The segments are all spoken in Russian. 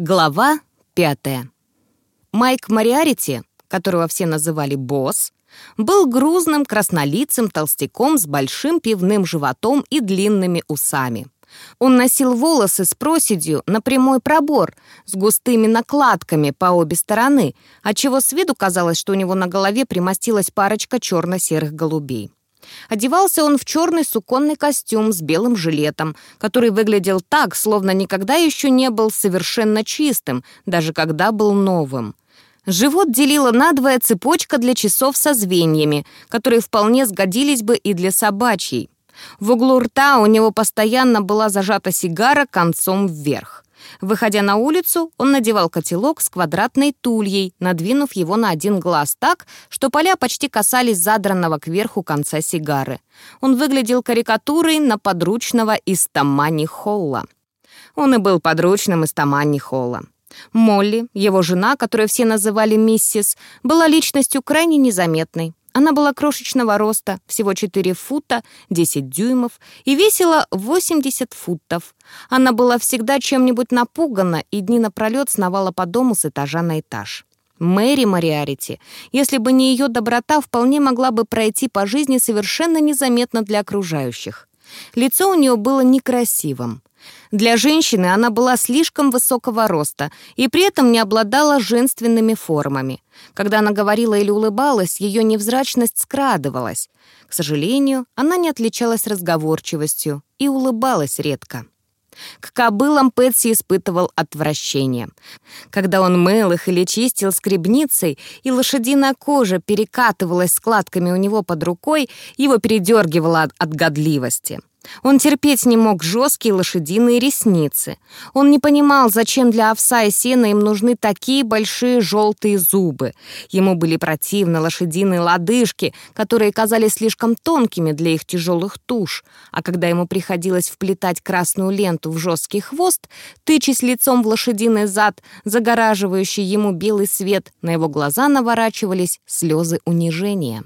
Глава пятая. Майк Мариарити, которого все называли «босс», был грузным краснолицым толстяком с большим пивным животом и длинными усами. Он носил волосы с проседью на прямой пробор, с густыми накладками по обе стороны, отчего с виду казалось, что у него на голове примостилась парочка черно-серых голубей. Одевался он в черный суконный костюм с белым жилетом, который выглядел так, словно никогда еще не был совершенно чистым, даже когда был новым. Живот делила надвое цепочка для часов со звеньями, которые вполне сгодились бы и для собачьей. В углу рта у него постоянно была зажата сигара концом вверх. Выходя на улицу, он надевал котелок с квадратной тульей, надвинув его на один глаз так, что поля почти касались задранного кверху конца сигары. Он выглядел карикатурой на подручного из Тамани Холла. Он и был подручным из Тамани Холла. Молли, его жена, которую все называли миссис, была личностью крайне незаметной. Она была крошечного роста, всего 4 фута 10 дюймов, и весила 80 футов. Она была всегда чем-нибудь напугана и дни напролет сновала по дому с этажа на этаж. Мэри Мариарити, если бы не ее доброта, вполне могла бы пройти по жизни совершенно незаметно для окружающих. Лицо у нее было некрасивым. Для женщины она была слишком высокого роста и при этом не обладала женственными формами. Когда она говорила или улыбалась, ее невзрачность скрадывалась. К сожалению, она не отличалась разговорчивостью и улыбалась редко. К кобылам Пэтси испытывал отвращение. Когда он мыл их или чистил скребницей, и лошадиная кожа перекатывалась складками у него под рукой, его передергивало от годливости. Он терпеть не мог жесткие лошадиные ресницы. Он не понимал, зачем для овса и сена им нужны такие большие желтые зубы. Ему были противны лошадиные лодыжки, которые казались слишком тонкими для их тяжелых туш. А когда ему приходилось вплетать красную ленту в жесткий хвост, тычась лицом в лошадиный зад, загораживающий ему белый свет, на его глаза наворачивались слезы унижения.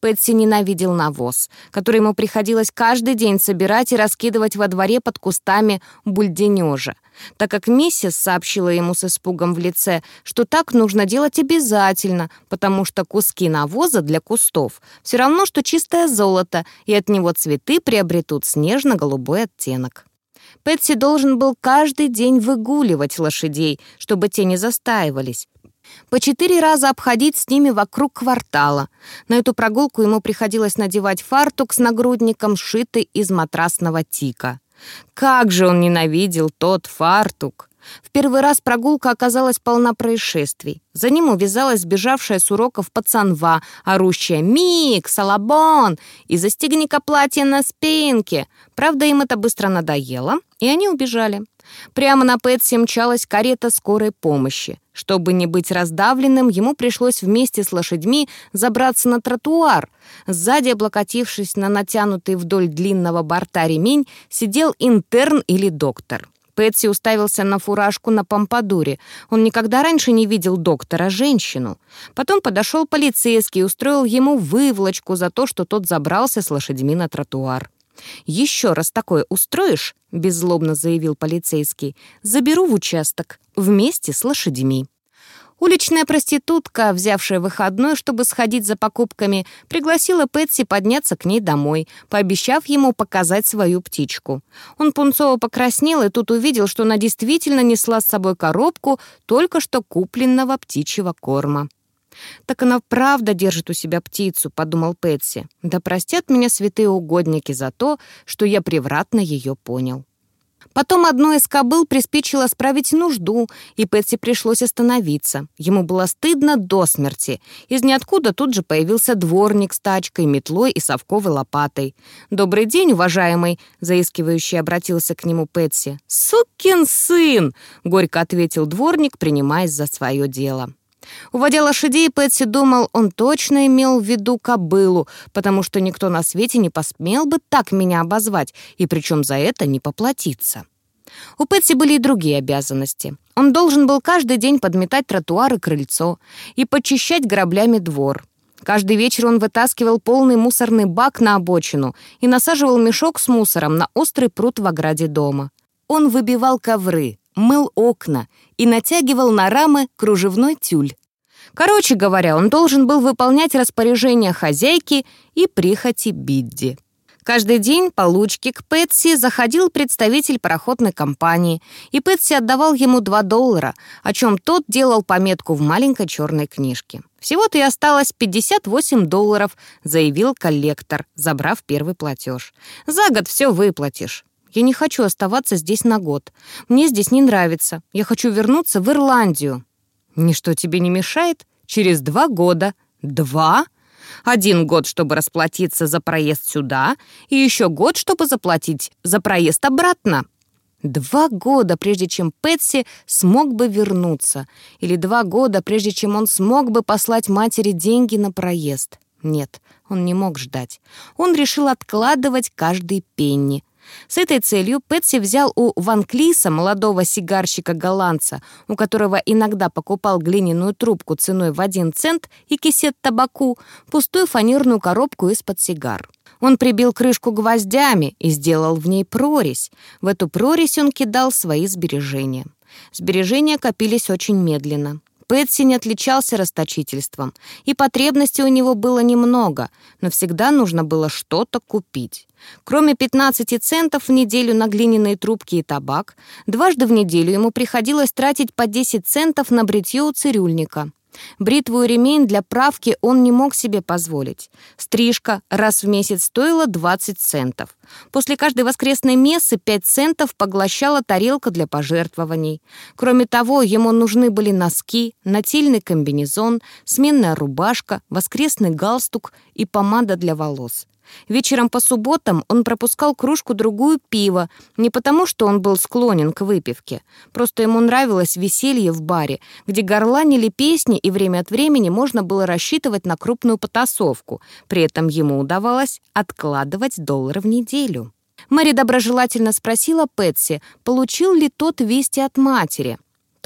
Пэтси ненавидел навоз, который ему приходилось каждый день собирать и раскидывать во дворе под кустами бульденежа, так как миссис сообщила ему с испугом в лице, что так нужно делать обязательно, потому что куски навоза для кустов все равно, что чистое золото, и от него цветы приобретут снежно-голубой оттенок. Пэтси должен был каждый день выгуливать лошадей, чтобы те не застаивались, по четыре раза обходить с ними вокруг квартала. На эту прогулку ему приходилось надевать фартук с нагрудником, сшитый из матрасного тика. Как же он ненавидел тот фартук! В первый раз прогулка оказалась полна происшествий. За ним увязалась сбежавшая с уроков пацанва, орущая «Мик! Салабон! И застегни-ка платье на спинке!» Правда, им это быстро надоело, и они убежали. Прямо на Пэтси мчалась карета скорой помощи. Чтобы не быть раздавленным, ему пришлось вместе с лошадьми забраться на тротуар. Сзади, облокотившись на натянутый вдоль длинного борта ремень, сидел интерн или доктор. Пэтси уставился на фуражку на помпадуре. Он никогда раньше не видел доктора, женщину. Потом подошел полицейский и устроил ему выволочку за то, что тот забрался с лошадьми на тротуар. «Еще раз такое устроишь», — беззлобно заявил полицейский, «заберу в участок вместе с лошадьми». Уличная проститутка, взявшая выходной, чтобы сходить за покупками, пригласила Пэтси подняться к ней домой, пообещав ему показать свою птичку. Он пунцово покраснел и тут увидел, что она действительно несла с собой коробку только что купленного птичьего корма. «Так она правда держит у себя птицу», — подумал Пэтси. «Да простят меня святые угодники за то, что я превратно ее понял». Потом одной из кобыл приспичило справить нужду, и Пэтси пришлось остановиться. Ему было стыдно до смерти. Из ниоткуда тут же появился дворник с тачкой, метлой и совковой лопатой. «Добрый день, уважаемый!» — заискивающий обратился к нему Пэтси. «Сукин сын!» — горько ответил дворник, принимаясь за свое дело. Уводя лошадей, Пэтси думал, он точно имел в виду кобылу, потому что никто на свете не посмел бы так меня обозвать, и причем за это не поплатиться. У Пэтси были и другие обязанности. Он должен был каждый день подметать тротуар и крыльцо и почищать граблями двор. Каждый вечер он вытаскивал полный мусорный бак на обочину и насаживал мешок с мусором на острый пруд в ограде дома. Он выбивал ковры, мыл окна и натягивал на рамы кружевной тюль. Короче говоря, он должен был выполнять распоряжения хозяйки и прихоти Бидди. Каждый день по лучке к Пэтси заходил представитель пароходной компании, и Пэтси отдавал ему 2 доллара, о чем тот делал пометку в маленькой черной книжке. «Всего-то и осталось 58 долларов», — заявил коллектор, забрав первый платеж. «За год все выплатишь». «Я не хочу оставаться здесь на год. Мне здесь не нравится. Я хочу вернуться в Ирландию». «Ничто тебе не мешает? Через два года». «Два?» Один год, чтобы расплатиться за проезд сюда, и еще год, чтобы заплатить за проезд обратно. Два года, прежде чем Пэтси смог бы вернуться. Или два года, прежде чем он смог бы послать матери деньги на проезд. Нет, он не мог ждать. Он решил откладывать каждый пенни. С этой целью Пэтси взял у Ван Клиса, молодого сигарщика-голландца, у которого иногда покупал глиняную трубку ценой в один цент и кисет табаку, пустую фанерную коробку из-под сигар. Он прибил крышку гвоздями и сделал в ней прорезь. В эту прорезь он кидал свои сбережения. Сбережения копились очень медленно. Пэтси не отличался расточительством, и потребностей у него было немного, но всегда нужно было что-то купить. Кроме 15 центов в неделю на глиняные трубки и табак, дважды в неделю ему приходилось тратить по 10 центов на бритье у цирюльника. Бритву и ремень для правки он не мог себе позволить. Стрижка раз в месяц стоила 20 центов. После каждой воскресной мессы 5 центов поглощала тарелка для пожертвований. Кроме того, ему нужны были носки, нательный комбинезон, сменная рубашка, воскресный галстук и помада для волос. Вечером по субботам он пропускал кружку-другую пива, не потому, что он был склонен к выпивке. Просто ему нравилось веселье в баре, где горланили песни, и время от времени можно было рассчитывать на крупную потасовку. При этом ему удавалось откладывать доллары в неделю. Мэри доброжелательно спросила Пэтси, получил ли тот вести от матери.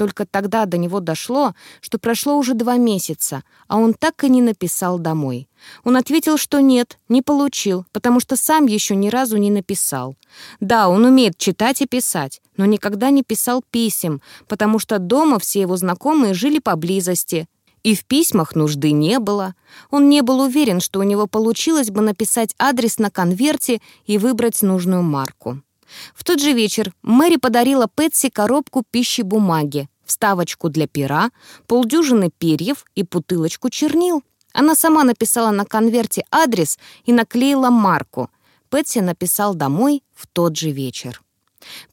Только тогда до него дошло, что прошло уже два месяца, а он так и не написал домой. Он ответил, что нет, не получил, потому что сам еще ни разу не написал. Да, он умеет читать и писать, но никогда не писал писем, потому что дома все его знакомые жили поблизости, и в письмах нужды не было. Он не был уверен, что у него получилось бы написать адрес на конверте и выбрать нужную марку. В тот же вечер Мэри подарила Пэтси коробку пищи-бумаги, вставочку для пера, полдюжины перьев и бутылочку чернил. Она сама написала на конверте адрес и наклеила марку. Пэтси написал домой в тот же вечер.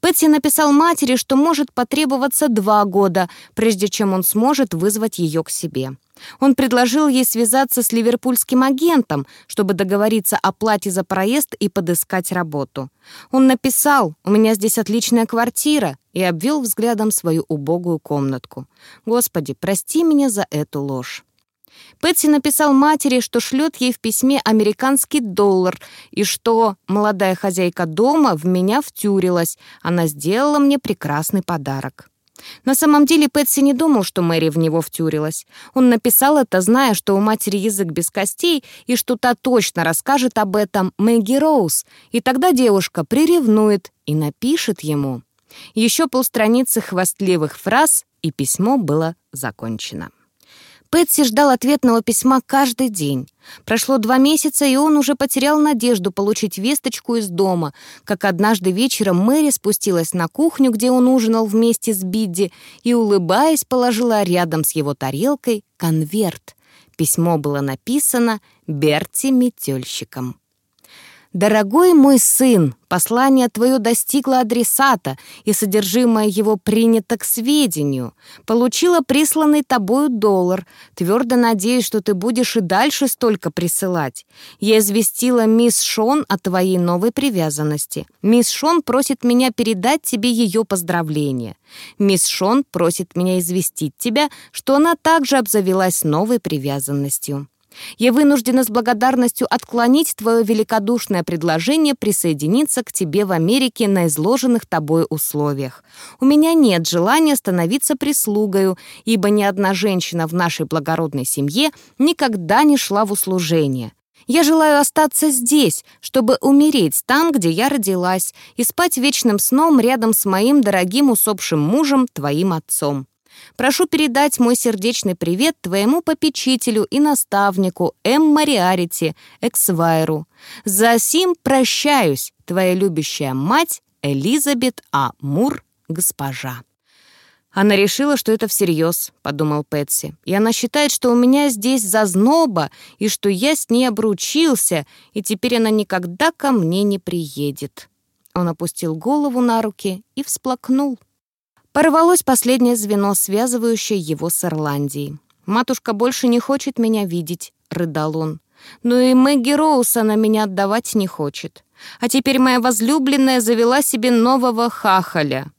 Пэтси написал матери, что может потребоваться два года, прежде чем он сможет вызвать ее к себе. Он предложил ей связаться с ливерпульским агентом, чтобы договориться о плате за проезд и подыскать работу. Он написал «У меня здесь отличная квартира» и обвел взглядом свою убогую комнатку. «Господи, прости меня за эту ложь». Пэтси написал матери, что шлет ей в письме американский доллар и что молодая хозяйка дома в меня втюрилась. Она сделала мне прекрасный подарок. На самом деле Пэтси не думал, что Мэри в него втюрилась. Он написал это, зная, что у матери язык без костей, и что та точно расскажет об этом Мэгги Роуз, и тогда девушка приревнует и напишет ему. Еще полстраницы хвастливых фраз, и письмо было закончено. Пэтси ждал ответного письма каждый день. Прошло два месяца, и он уже потерял надежду получить весточку из дома, как однажды вечером Мэри спустилась на кухню, где он ужинал вместе с Бидди, и, улыбаясь, положила рядом с его тарелкой конверт. Письмо было написано Берти метельщиком. «Дорогой мой сын, послание твое достигло адресата, и содержимое его принято к сведению. Получила присланный тобою доллар. Твердо надеюсь, что ты будешь и дальше столько присылать. Я известила мисс Шон о твоей новой привязанности. Мисс Шон просит меня передать тебе ее поздравления. Мисс Шон просит меня известить тебя, что она также обзавелась новой привязанностью. Я вынуждена с благодарностью отклонить твое великодушное предложение присоединиться к тебе в Америке на изложенных тобой условиях. У меня нет желания становиться прислугою, ибо ни одна женщина в нашей благородной семье никогда не шла в услужение. Я желаю остаться здесь, чтобы умереть там, где я родилась, и спать вечным сном рядом с моим дорогим усопшим мужем, твоим отцом. Прошу передать мой сердечный привет твоему попечителю и наставнику М. Мариарити, Эксвайру. За сим прощаюсь, твоя любящая мать Элизабет А. Мур, госпожа. Она решила, что это всерьез, подумал Пэтси. И она считает, что у меня здесь зазноба, и что я с ней обручился, и теперь она никогда ко мне не приедет. Он опустил голову на руки и всплакнул. Порвалось последнее звено, связывающее его с Ирландией. «Матушка больше не хочет меня видеть», — рыдал он. «Но и Мэгги Роуз она меня отдавать не хочет. А теперь моя возлюбленная завела себе нового хахаля».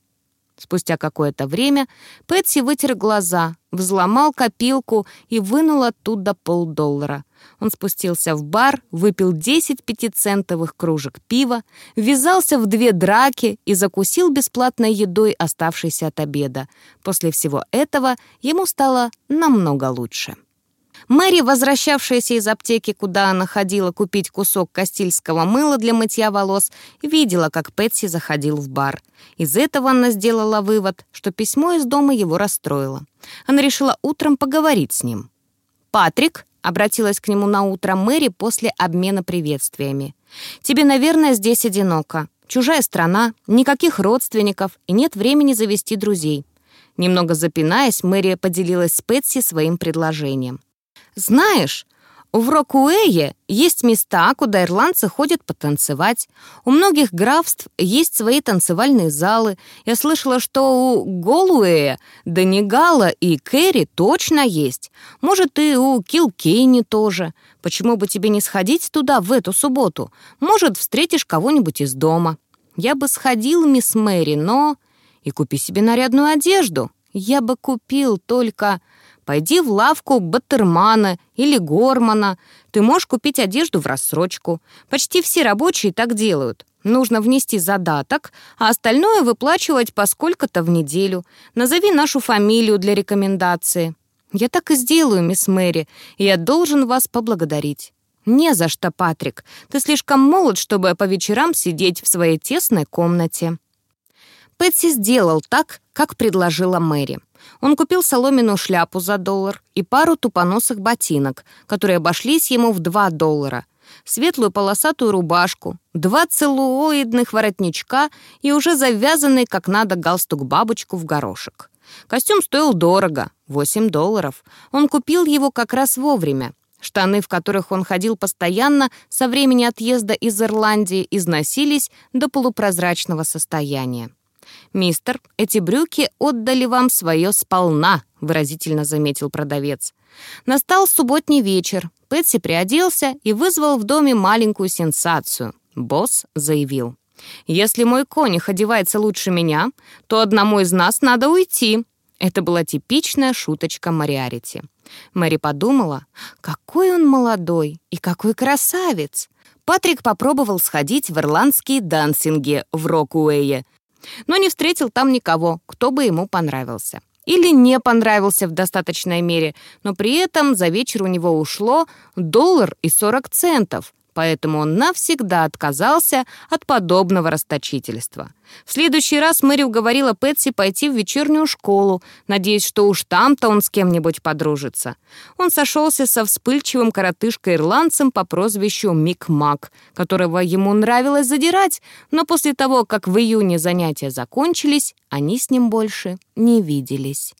Спустя какое-то время Пэтси вытер глаза, взломал копилку и вынул оттуда полдоллара. Он спустился в бар, выпил 10 пятицентовых кружек пива, ввязался в две драки и закусил бесплатной едой, оставшейся от обеда. После всего этого ему стало намного лучше. Мэри, возвращавшаяся из аптеки, куда она ходила купить кусок кастильского мыла для мытья волос, видела, как Пэтси заходил в бар. Из этого она сделала вывод, что письмо из дома его расстроило. Она решила утром поговорить с ним. «Патрик», — обратилась к нему на утро Мэри после обмена приветствиями, «тебе, наверное, здесь одиноко. Чужая страна, никаких родственников и нет времени завести друзей». Немного запинаясь, Мэри поделилась с Пэтси своим предложением. Знаешь, в Рокуэе есть места, куда ирландцы ходят потанцевать. У многих графств есть свои танцевальные залы. Я слышала, что у Голуэя, Донегала и Кэрри точно есть. Может, и у Килкейни тоже. Почему бы тебе не сходить туда в эту субботу? Может, встретишь кого-нибудь из дома. Я бы сходил, мисс Мэри, но... И купи себе нарядную одежду. Я бы купил только... Пойди в лавку Баттермана или Гормана. Ты можешь купить одежду в рассрочку. Почти все рабочие так делают. Нужно внести задаток, а остальное выплачивать по сколько-то в неделю. Назови нашу фамилию для рекомендации. Я так и сделаю, мисс Мэри, я должен вас поблагодарить. «Не за что, Патрик. Ты слишком молод, чтобы по вечерам сидеть в своей тесной комнате». Пэтси сделал так, как предложила Мэри. Он купил соломенную шляпу за доллар и пару тупоносых ботинок, которые обошлись ему в 2 доллара, светлую полосатую рубашку, два целлулоидных воротничка и уже завязанный как надо галстук-бабочку в горошек. Костюм стоил дорого, 8 долларов. Он купил его как раз вовремя. Штаны, в которых он ходил постоянно, со времени отъезда из Ирландии износились до полупрозрачного состояния. «Мистер, эти брюки отдали вам свое сполна», — выразительно заметил продавец. Настал субботний вечер. Пэтси приоделся и вызвал в доме маленькую сенсацию. Босс заявил. «Если мой конюх одевается лучше меня, то одному из нас надо уйти». Это была типичная шуточка Мариарити. Мэри подумала, какой он молодой и какой красавец. Патрик попробовал сходить в ирландские дансинги в Рокуэе, но не встретил там никого, кто бы ему понравился. Или не понравился в достаточной мере, но при этом за вечер у него ушло доллар и 40 центов, поэтому он навсегда отказался от подобного расточительства. В следующий раз Мэри уговорила Пэтси пойти в вечернюю школу, надеясь, что уж там-то он с кем-нибудь подружится. Он сошелся со вспыльчивым коротышкой-ирландцем по прозвищу Мик Мак, которого ему нравилось задирать, но после того, как в июне занятия закончились, они с ним больше не виделись.